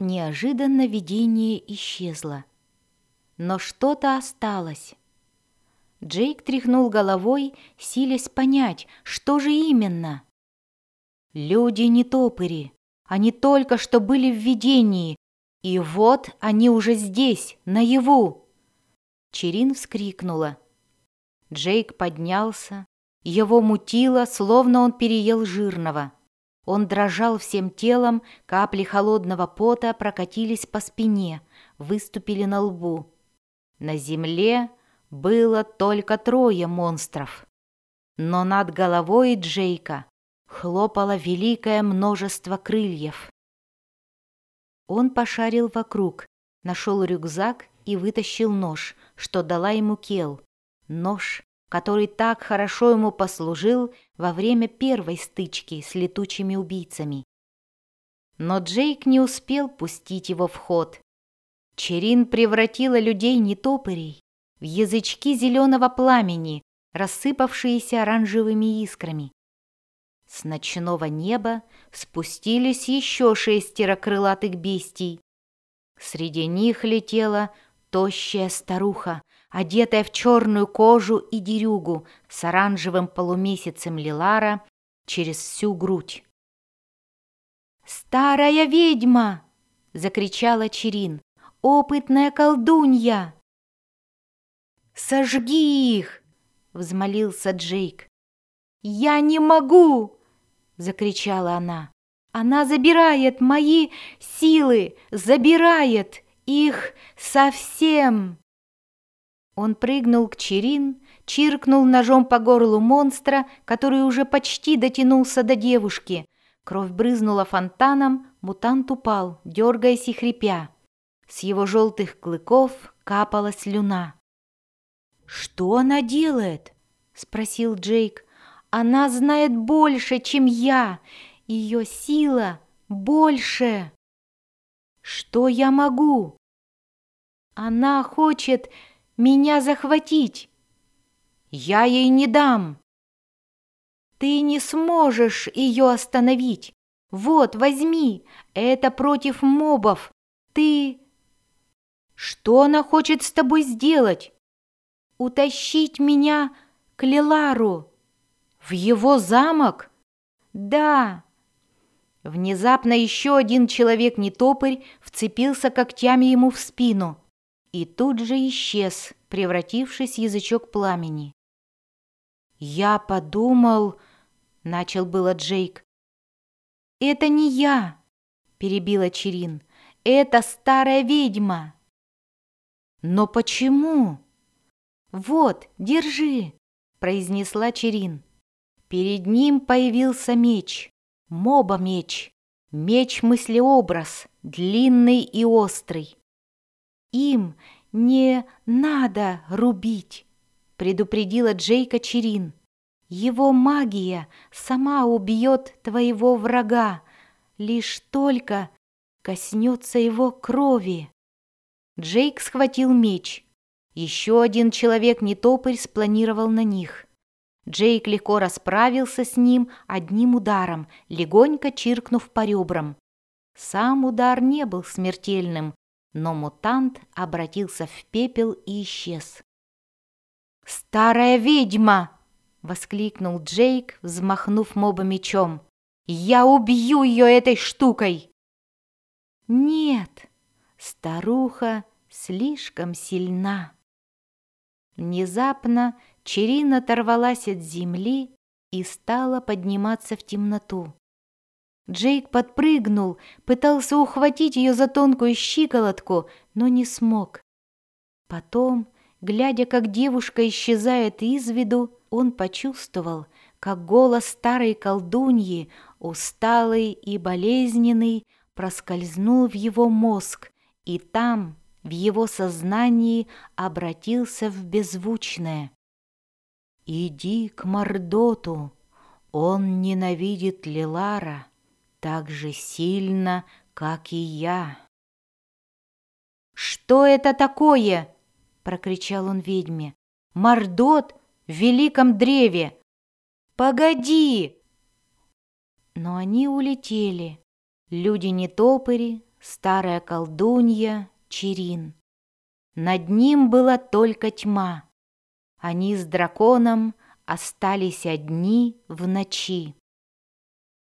Неожиданно видение исчезло. Но что-то осталось. Джейк тряхнул головой, силясь понять, что же именно. Люди не топыри, они только что были в видении, и вот они уже здесь, наяву. Черин вскрикнула. Джейк поднялся, его мутило, словно он переел жирного. Он дрожал всем телом, капли холодного пота прокатились по спине, выступили на лбу. На земле было только трое монстров. Но над головой Джейка хлопало великое множество крыльев. Он пошарил вокруг, нашел рюкзак и вытащил нож, что дала ему Кел. Нож, который так хорошо ему послужил во время первой стычки с летучими убийцами. Но Джейк не успел пустить его в ход. Черин превратила людей нетопырей в язычки зеленого пламени, рассыпавшиеся оранжевыми искрами. С ночного неба спустились еще шестеро крылатых бестий. Среди них летела тощая старуха, одетая в черную кожу и дерюгу с оранжевым полумесяцем Лилара через всю грудь. «Старая ведьма!» — закричала Черин. «Опытная колдунья!» «Сожги их!» — взмолился Джейк. «Я не могу!» — закричала она. «Она забирает мои силы, забирает их совсем!» Он прыгнул к Черин, чиркнул ножом по горлу монстра, который уже почти дотянулся до девушки. Кровь брызнула фонтаном, мутант упал, дергаясь и хрипя. С его желтых клыков капала слюна. «Что она делает?» — спросил Джейк. «Она знает больше, чем я. Ее сила больше». «Что я могу?» «Она хочет меня захватить. Я ей не дам. Ты не сможешь ее остановить. Вот, возьми, это против мобов. Ты... Что она хочет с тобой сделать? Утащить меня к Лилару. В его замок? Да. Внезапно еще один человек-нетопырь вцепился когтями ему в спину и тут же исчез, превратившись в язычок пламени. «Я подумал...» — начал было Джейк. «Это не я!» — перебила Черин. «Это старая ведьма!» «Но почему?» «Вот, держи!» — произнесла Черин. Перед ним появился меч, моба-меч, меч-мыслеобраз, длинный и острый. Им не надо рубить, предупредила Джейка Черин. Его магия сама убьет твоего врага, лишь только коснется его крови. Джейк схватил меч. Еще один человек-нетопырь спланировал на них. Джейк легко расправился с ним одним ударом, легонько чиркнув по ребрам. Сам удар не был смертельным, но мутант обратился в пепел и исчез. «Старая ведьма!» — воскликнул Джейк, взмахнув моба мечом. «Я убью ее этой штукой!» «Нет, старуха слишком сильна!» Внезапно Черин оторвалась от земли и стала подниматься в темноту. Джейк подпрыгнул, пытался ухватить ее за тонкую щиколотку, но не смог. Потом, глядя, как девушка исчезает из виду, он почувствовал, как голос старой колдуньи, усталый и болезненный, проскользнул в его мозг, и там, в его сознании, обратился в беззвучное. «Иди к Мордоту, он ненавидит Лилара» так же сильно, как и я. «Что это такое?» — прокричал он ведьме. «Мордот в великом древе! Погоди!» Но они улетели. Люди-нетопыри старая колдунья Чирин. Над ним была только тьма. Они с драконом остались одни в ночи.